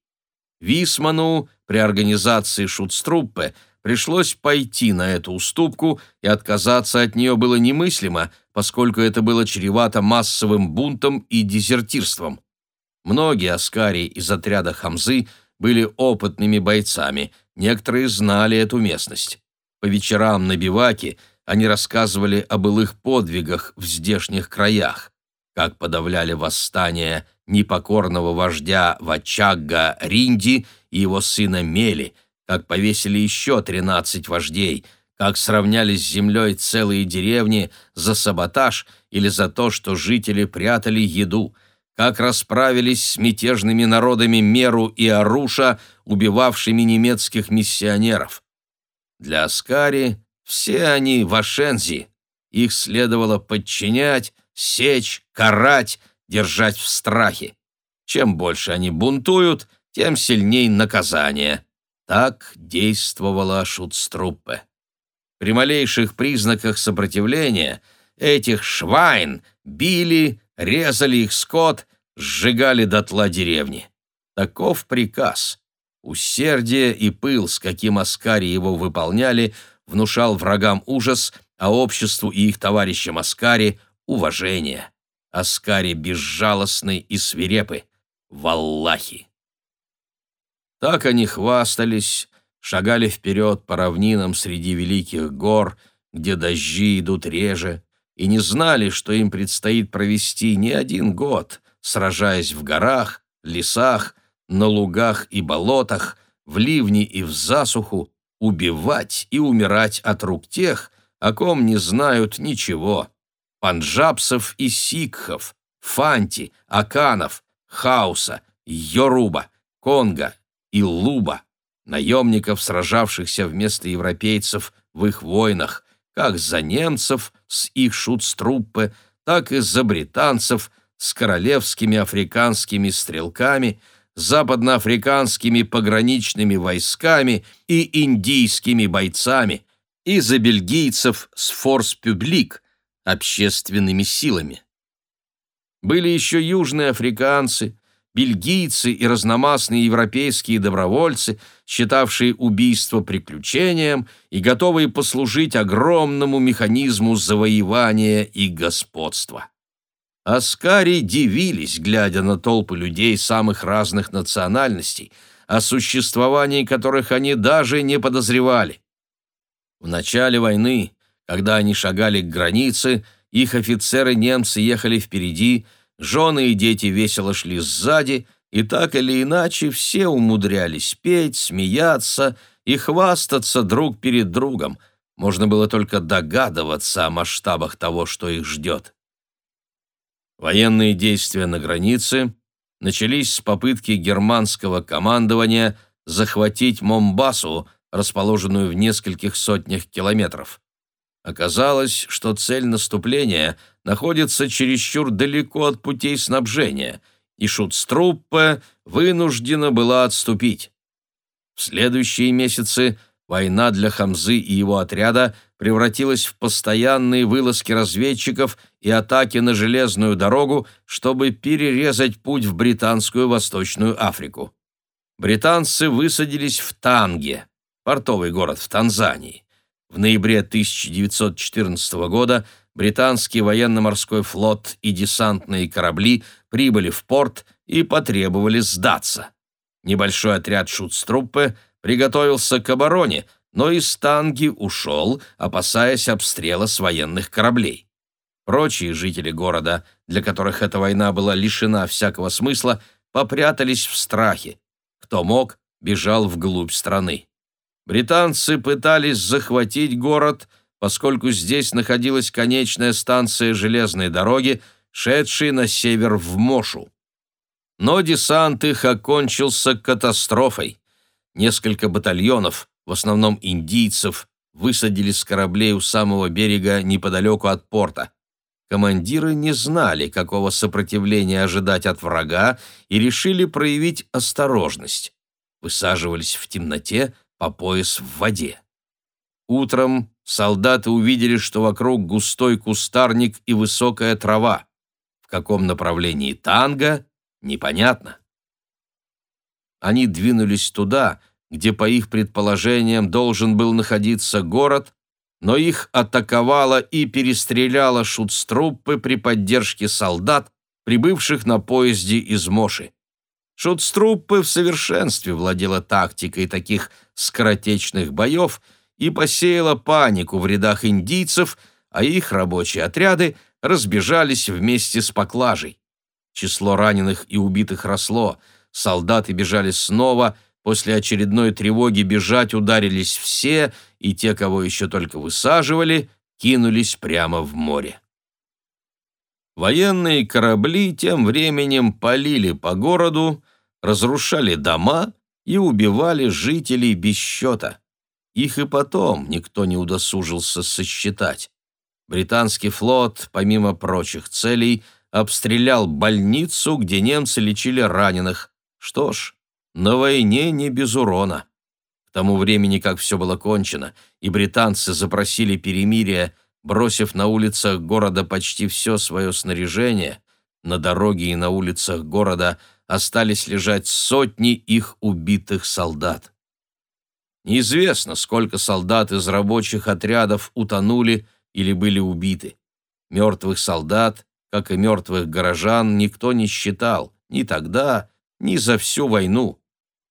Висману при организации шутструппы – Пришлось пойти на эту уступку, и отказаться от нее было немыслимо, поскольку это было чревато массовым бунтом и дезертирством. Многие аскари из отряда Хамзы были опытными бойцами, некоторые знали эту местность. По вечерам на биваке они рассказывали о былых подвигах в здешних краях, как подавляли восстание непокорного вождя Вачагга Ринди и его сына Мели – как повесили еще тринадцать вождей, как сравняли с землей целые деревни за саботаж или за то, что жители прятали еду, как расправились с мятежными народами Меру и Аруша, убивавшими немецких миссионеров. Для Аскари все они вашензи, их следовало подчинять, сечь, карать, держать в страхе. Чем больше они бунтуют, тем сильней наказание. Так действовала Шутструппе. При малейших признаках сопротивления этих швайн били, резали их скот, сжигали дотла деревни. Таков приказ. Усердие и пыл, с каким Аскари его выполняли, внушал врагам ужас, а обществу и их товарищам Аскари — уважение. Аскари безжалостны и свирепы. Валлахи! Так они хвастались, шагали вперед по равнинам среди великих гор, где дожди идут реже, и не знали, что им предстоит провести не один год, сражаясь в горах, лесах, на лугах и болотах, в ливни и в засуху, убивать и умирать от рук тех, о ком не знают ничего. Панджабцев и сикхов, фанти, аканов, хауса, йоруба, конга, и Луба, наемников, сражавшихся вместо европейцев в их войнах, как за немцев с их шутструппы, так и за британцев с королевскими африканскими стрелками, западноафриканскими пограничными войсками и индийскими бойцами, и за бельгийцев с форс-пюблик, общественными силами. Были еще южные африканцы, бельгийцы и разномастные европейские добровольцы, считавшие убийство приключением и готовые послужить огромному механизму завоевания и господства. Аскари дивились, глядя на толпы людей самых разных национальностей, о существовании которых они даже не подозревали. В начале войны, когда они шагали к границе, их офицеры-немцы ехали впереди – Жены и дети весело шли сзади, и так или иначе все умудрялись петь, смеяться и хвастаться друг перед другом. Можно было только догадываться о масштабах того, что их ждет. Военные действия на границе начались с попытки германского командования захватить Момбасу, расположенную в нескольких сотнях километров. Оказалось, что цель наступления находится чересчур далеко от путей снабжения, и Шутструппе вынуждена была отступить. В следующие месяцы война для Хамзы и его отряда превратилась в постоянные вылазки разведчиков и атаки на железную дорогу, чтобы перерезать путь в британскую Восточную Африку. Британцы высадились в Танге, портовый город в Танзании. В ноябре 1914 года британский военно-морской флот и десантные корабли прибыли в порт и потребовали сдаться. Небольшой отряд шутструппе приготовился к обороне, но из Танги ушел, опасаясь обстрела с военных кораблей. Прочие жители города, для которых эта война была лишена всякого смысла, попрятались в страхе. Кто мог, бежал вглубь страны. Британцы пытались захватить город, поскольку здесь находилась конечная станция железной дороги, шедшей на север в Мошу. Но десант их окончился катастрофой. Несколько батальонов, в основном индийцев, высадились с кораблей у самого берега неподалеку от порта. Командиры не знали, какого сопротивления ожидать от врага, и решили проявить осторожность. Высаживались в темноте по пояс в воде. Утром солдаты увидели, что вокруг густой кустарник и высокая трава. В каком направлении танго, непонятно. Они двинулись туда, где, по их предположениям, должен был находиться город, но их атаковала и перестреляла шутструппы при поддержке солдат, прибывших на поезде из Моши. Шутструппы в совершенстве владела тактикой таких скоротечных боев и посеяла панику в рядах индийцев, а их рабочие отряды разбежались вместе с поклажей. Число раненых и убитых росло, солдаты бежали снова – После очередной тревоги бежать ударились все, и те, кого еще только высаживали, кинулись прямо в море. Военные корабли тем временем полили по городу, разрушали дома и убивали жителей без счета. Их и потом никто не удосужился сосчитать. Британский флот, помимо прочих целей, обстрелял больницу, где немцы лечили раненых. Что ж, на войне не без урона. К тому времени, как все было кончено, и британцы запросили перемирие, бросив на улицах города почти все свое снаряжение, на дороге и на улицах города остались лежать сотни их убитых солдат. Неизвестно, сколько солдат из рабочих отрядов утонули или были убиты. Мертвых солдат, как и мертвых горожан, никто не считал ни тогда, ни за всю войну.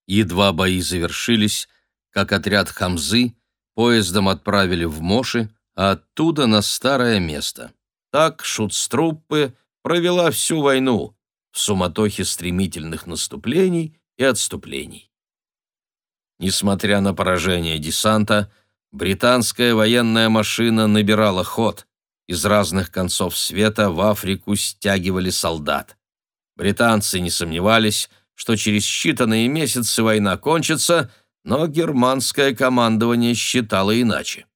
Едва бои завершились, как отряд Хамзы поездом отправили в Моши, а оттуда на старое место. Так Шутструппе провела всю войну в суматохе стремительных наступлений и отступлений. Несмотря на поражение десанта, британская военная машина набирала ход. Из разных концов света в Африку стягивали солдат. Британцы не сомневались, что через считанные месяцы война кончится, но германское командование считало иначе.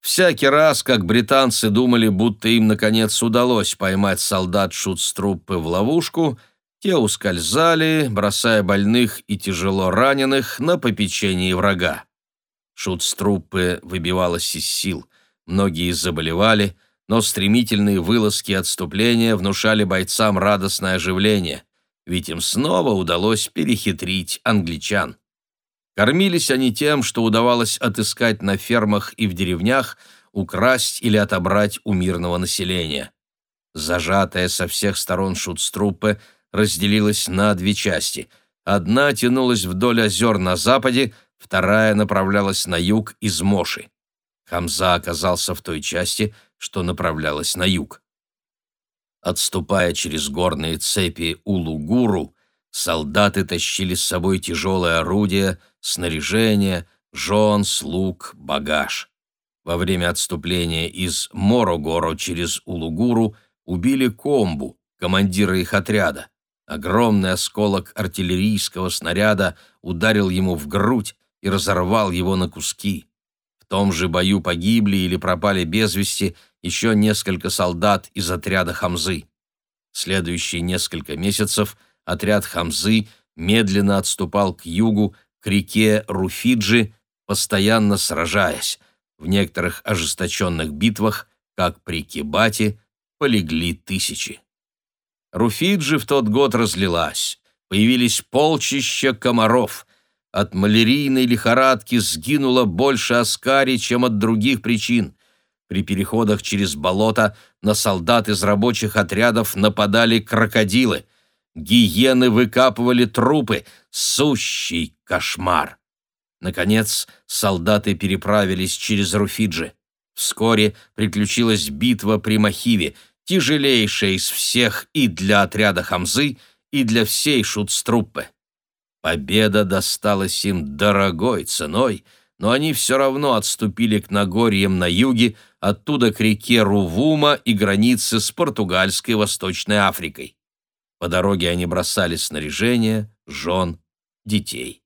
Всякий раз, как британцы думали, будто им наконец удалось поймать солдат шутструппы в ловушку, те ускользали, бросая больных и тяжело раненых на попечение врага. Шутструппы выбивалась из сил, многие заболевали, но стремительные вылазки отступления внушали бойцам радостное оживление ведь им снова удалось перехитрить англичан. Кормились они тем, что удавалось отыскать на фермах и в деревнях, украсть или отобрать у мирного населения. Зажатая со всех сторон шутструппе разделилась на две части. Одна тянулась вдоль озер на западе, вторая направлялась на юг из Моши. Хамза оказался в той части, что направлялась на юг. Отступая через горные цепи Улугуру, солдаты тащили с собой тяжелое орудие, снаряжение, жен, слуг, багаж. Во время отступления из Морогоро через Улугуру убили Комбу, командира их отряда. Огромный осколок артиллерийского снаряда ударил ему в грудь и разорвал его на куски. В том же бою погибли или пропали без вести еще несколько солдат из отряда Хамзы. Следующие несколько месяцев отряд Хамзы медленно отступал к югу, к реке Руфиджи, постоянно сражаясь. В некоторых ожесточенных битвах, как при Кибате, полегли тысячи. Руфиджи в тот год разлилась. Появились полчища комаров. От малярийной лихорадки сгинуло больше Аскари, чем от других причин. При переходах через болото на солдат из рабочих отрядов нападали крокодилы. Гиены выкапывали трупы. Сущий кошмар. Наконец, солдаты переправились через Руфиджи. Вскоре приключилась битва при Махиве, тяжелейшая из всех и для отряда Хамзы, и для всей шутструппы. Победа досталась им дорогой ценой, но они все равно отступили к Нагорьям на юге, оттуда к реке Рувума и границе с португальской Восточной Африкой. По дороге они бросали снаряжение, жен, детей.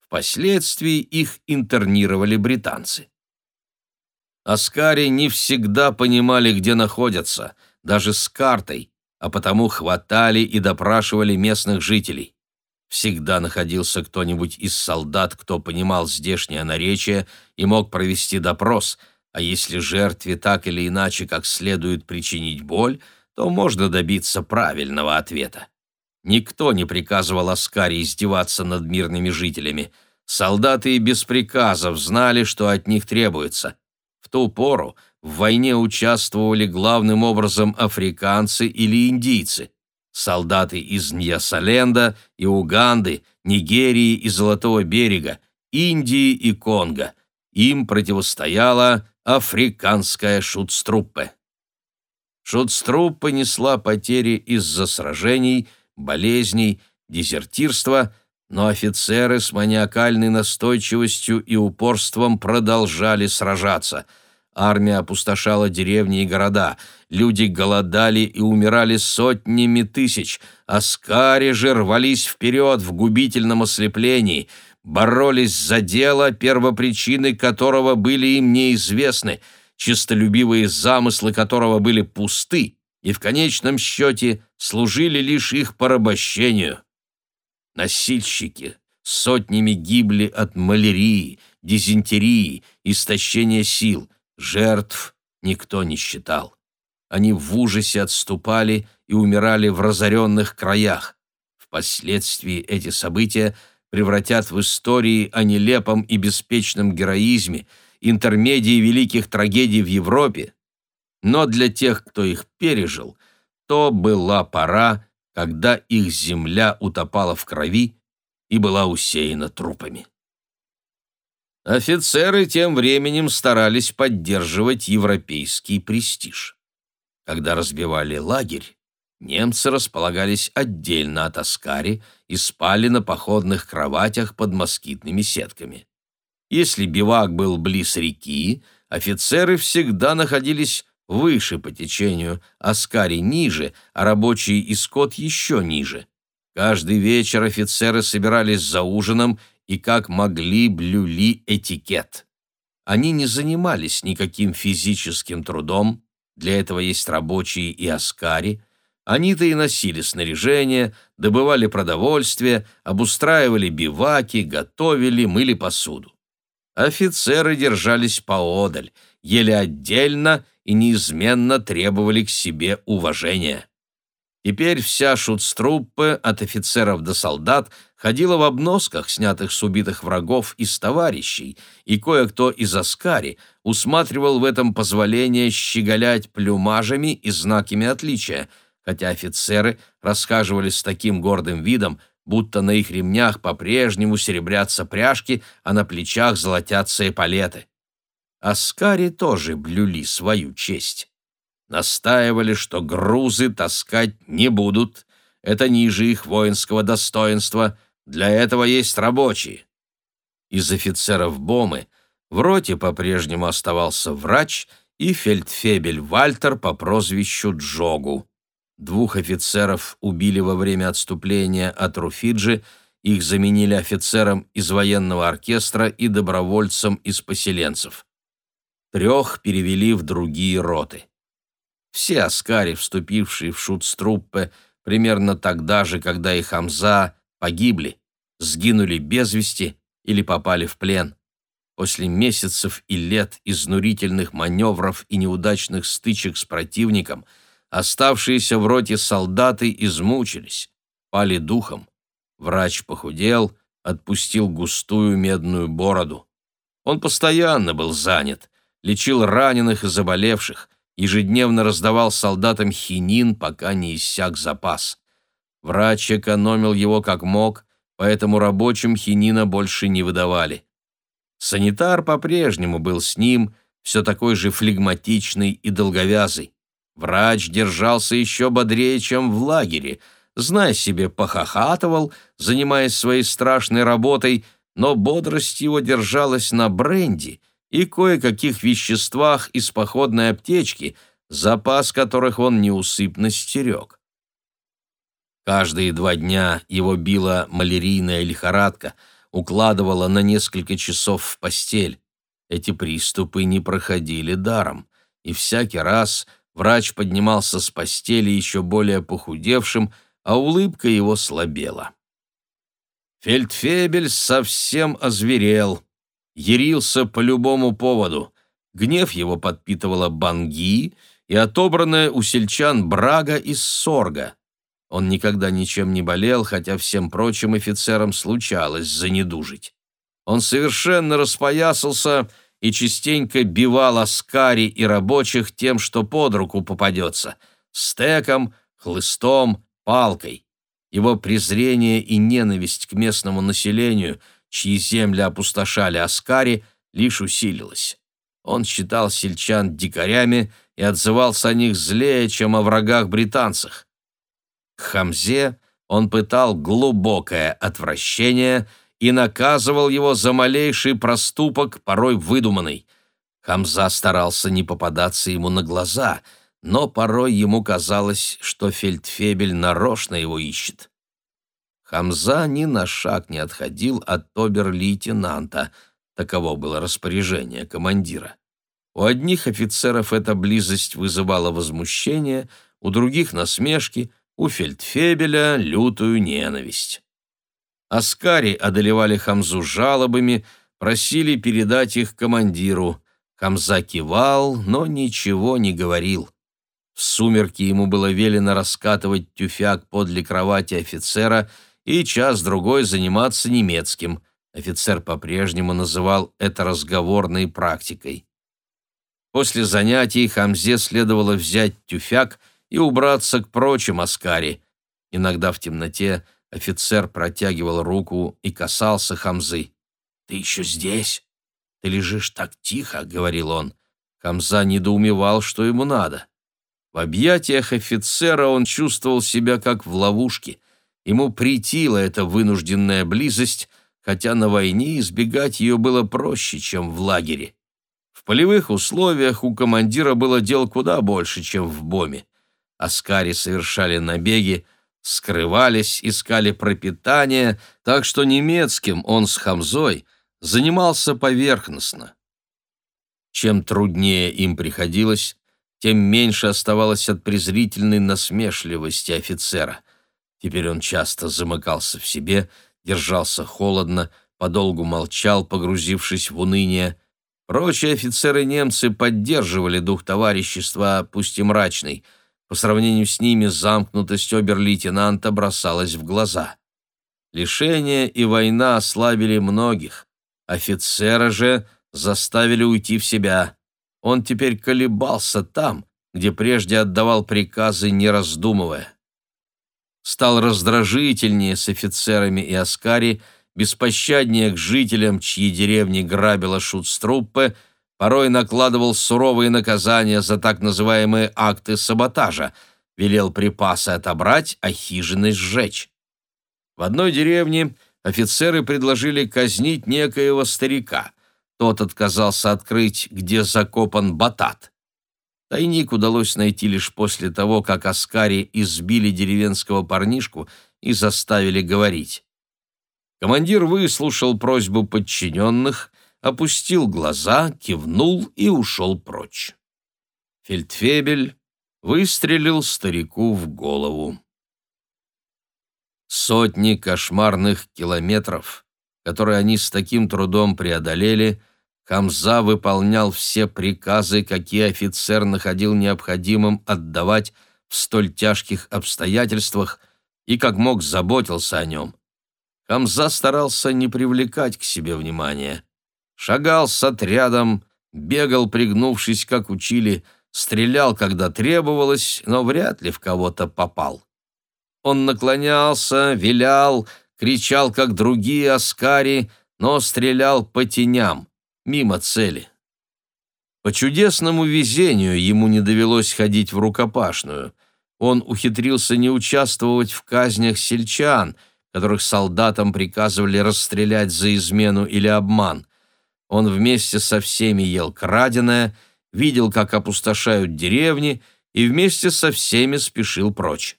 Впоследствии их интернировали британцы. Аскари не всегда понимали, где находятся, даже с картой, а потому хватали и допрашивали местных жителей. Всегда находился кто-нибудь из солдат, кто понимал здешнее наречие и мог провести допрос, а если жертве так или иначе как следует причинить боль, то можно добиться правильного ответа. Никто не приказывал Аскаре издеваться над мирными жителями. Солдаты и без приказов знали, что от них требуется. В ту пору в войне участвовали главным образом африканцы или индийцы. Солдаты из Ньясаленда и Уганды, Нигерии и Золотого берега, Индии и Конго. Им противостояла африканская шутструппе. Шутструппа несла потери из-за сражений, болезней, дезертирства, но офицеры с маниакальной настойчивостью и упорством продолжали сражаться. Армия опустошала деревни и города, люди голодали и умирали сотнями тысяч, аскари же рвались вперед в губительном ослеплении, боролись за дело, первопричины которого были им неизвестны, чистолюбивые замыслы которого были пусты, и в конечном счете служили лишь их порабощению. Носильщики сотнями гибли от малярии, дизентерии, истощения сил, жертв никто не считал. Они в ужасе отступали и умирали в разоренных краях. Впоследствии эти события превратят в истории о нелепом и беспечном героизме, интермедии великих трагедий в Европе, но для тех, кто их пережил, то была пора, когда их земля утопала в крови и была усеяна трупами. Офицеры тем временем старались поддерживать европейский престиж. Когда разбивали лагерь, немцы располагались отдельно от Аскари и спали на походных кроватях под москитными сетками. Если бивак был близ реки, офицеры всегда находились выше по течению, Аскари ниже, а рабочий и скот еще ниже. Каждый вечер офицеры собирались за ужином и как могли блюли этикет. Они не занимались никаким физическим трудом, для этого есть рабочие и аскари. Они-то и носили снаряжение, добывали продовольствие, обустраивали биваки, готовили, мыли посуду. Офицеры держались поодаль, ели отдельно и неизменно требовали к себе уважения. Теперь вся шутструппа, от офицеров до солдат, ходила в обносках, снятых с убитых врагов из товарищей, и кое-кто из Аскари усматривал в этом позволение щеголять плюмажами и знаками отличия, хотя офицеры рассказывали с таким гордым видом, будто на их ремнях по-прежнему серебрятся пряжки, а на плечах золотятся эполеты. Аскари тоже блюли свою честь. Настаивали, что грузы таскать не будут, это ниже их воинского достоинства, для этого есть рабочие. Из офицеров Бомы в роте по-прежнему оставался врач и фельдфебель Вальтер по прозвищу Джогу. Двух офицеров убили во время отступления от Руфиджи, их заменили офицером из военного оркестра и добровольцем из поселенцев трех перевели в другие роты. Все аскари, вступившие в шутструппе примерно тогда же, когда и Хамза, погибли, сгинули без вести или попали в плен. После месяцев и лет изнурительных маневров и неудачных стычек с противником оставшиеся в роте солдаты измучились, пали духом. Врач похудел, отпустил густую медную бороду. Он постоянно был занят, лечил раненых и заболевших, ежедневно раздавал солдатам хинин, пока не иссяк запас. Врач экономил его как мог, поэтому рабочим хинина больше не выдавали. Санитар по-прежнему был с ним, все такой же флегматичный и долговязый. Врач держался еще бодрее, чем в лагере, знай себе, похохатывал, занимаясь своей страшной работой, но бодрость его держалась на бренди и кое-каких веществах из походной аптечки, запас которых он неусыпно стерег. Каждые два дня его била малярийная лихорадка, укладывала на несколько часов в постель. Эти приступы не проходили даром, и всякий раз врач поднимался с постели еще более похудевшим, а улыбка его слабела. Фельдфебель совсем озверел, ярился по любому поводу. Гнев его подпитывала банги и отобранная у сельчан брага из сорга. Он никогда ничем не болел, хотя всем прочим офицерам случалось занедужить. Он совершенно распоясался и частенько бивал аскари и рабочих тем, что под руку попадется — стеком, хлыстом, палкой. Его презрение и ненависть к местному населению, чьи земли опустошали аскари, лишь усилилось. Он считал сельчан дикарями и отзывался о них злее, чем о врагах-британцах. К Хамзе он пытал глубокое отвращение и наказывал его за малейший проступок, порой выдуманный. Хамза старался не попадаться ему на глаза, но порой ему казалось, что фельдфебель нарочно его ищет. Хамза ни на шаг не отходил от обер-лейтенанта, таково было распоряжение командира. У одних офицеров эта близость вызывала возмущение, у других — насмешки, у фельдфебеля лютую ненависть. Аскари одолевали Хамзу жалобами, просили передать их командиру. Хамза кивал, но ничего не говорил. В сумерки ему было велено раскатывать тюфяк подле кровати офицера и час-другой заниматься немецким. Офицер по-прежнему называл это разговорной практикой. После занятий Хамзе следовало взять тюфяк и убраться к прочим Аскари. Иногда в темноте офицер протягивал руку и касался Хамзы. «Ты еще здесь? Ты лежишь так тихо», — говорил он. Хамза недоумевал, что ему надо. В объятиях офицера он чувствовал себя как в ловушке. Ему притила эта вынужденная близость, хотя на войне избегать ее было проще, чем в лагере. В полевых условиях у командира было дел куда больше, чем в Боме. Аскари совершали набеги, скрывались, искали пропитание, так что немецким он с Хамзой занимался поверхностно. Чем труднее им приходилось, тем меньше оставалось от презрительной насмешливости офицера. Теперь он часто замыкался в себе, держался холодно, подолгу молчал, погрузившись в уныние. Прочие офицеры-немцы поддерживали дух товарищества, пусть и мрачный — по сравнению с ними замкнутость обер-лейтенанта бросалась в глаза. Лишение и война ослабили многих. Офицера же заставили уйти в себя. Он теперь колебался там, где прежде отдавал приказы, не раздумывая. Стал раздражительнее с офицерами и аскари, беспощаднее к жителям, чьи деревни грабила шутструппе, порой накладывал суровые наказания за так называемые акты саботажа, велел припасы отобрать, а хижины сжечь. В одной деревне офицеры предложили казнить некоего старика. Тот отказался открыть, где закопан батат. Тайник удалось найти лишь после того, как аскари избили деревенского парнишку и заставили говорить. Командир выслушал просьбу подчиненных опустил глаза, кивнул и ушел прочь. Фельдфебель выстрелил старику в голову. Сотни кошмарных километров, которые они с таким трудом преодолели, Хамза выполнял все приказы, какие офицер находил необходимым отдавать в столь тяжких обстоятельствах и как мог заботился о нем. Хамза старался не привлекать к себе внимания шагал с отрядом, бегал, пригнувшись, как учили, стрелял, когда требовалось, но вряд ли в кого-то попал. Он наклонялся, вилял, кричал, как другие аскари, но стрелял по теням, мимо цели. По чудесному везению ему не довелось ходить в рукопашную. Он ухитрился не участвовать в казнях сельчан, которых солдатам приказывали расстрелять за измену или обман. Он вместе со всеми ел краденое, видел, как опустошают деревни, и вместе со всеми спешил прочь.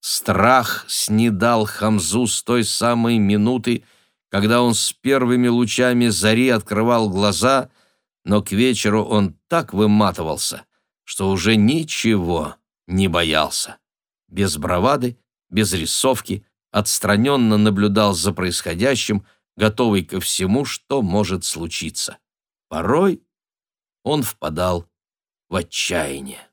Страх снедал Хамзу с той самой минуты, когда он с первыми лучами зари открывал глаза, но к вечеру он так выматывался, что уже ничего не боялся. Без бравады, без рисовки, отстраненно наблюдал за происходящим, готовый ко всему, что может случиться. Порой он впадал в отчаяние.